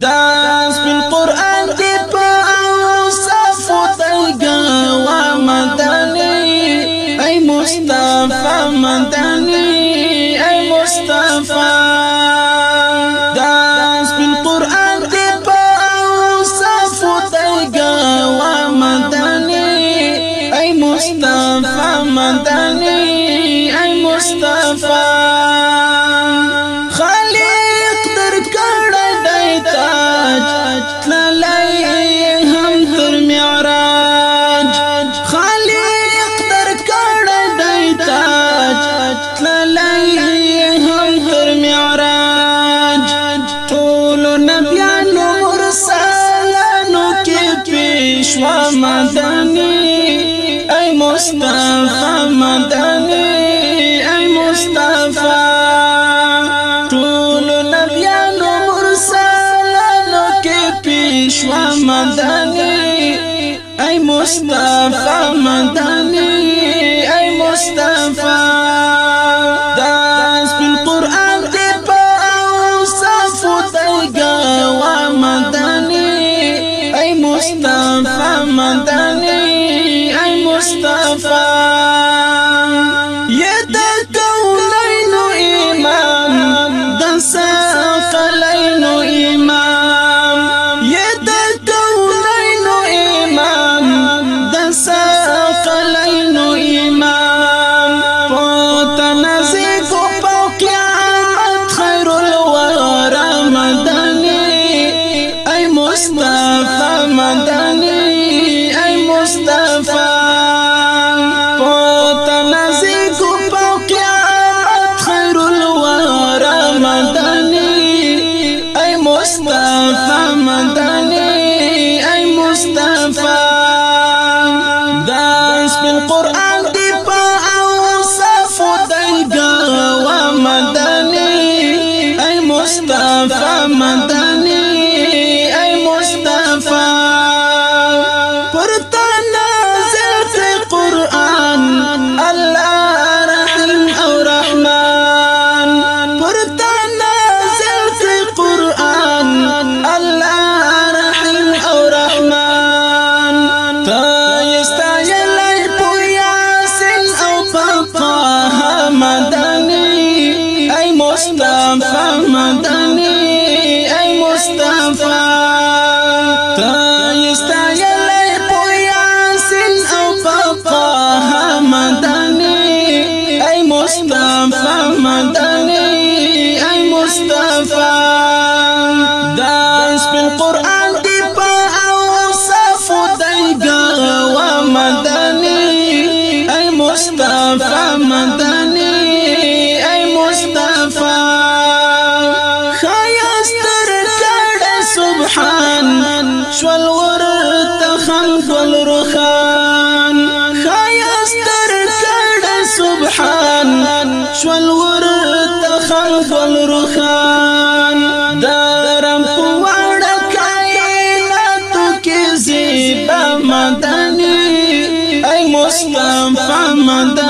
داس بالقرآن دی پا اوصافو تلگا و مدنی ای مصطفى مدنی ای مصطفى. داس بالقرآن دی پا اوصافو تلگا و مدنی ای مصطفى مدنی ای مصطفى. مدنی ای مصطفى مدنی ای مصطفى ټول نبیانو مرسلانو کې پیشوا مدنی ای مصطفى مدنی ای مصطفى اي مصطفى خان خل روخان خایستر کړه سبحان. شول ورته خان خل روخان درم پوړ کائنات کې زیبا مدني. اي مصطفى مدني.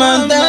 Muhammad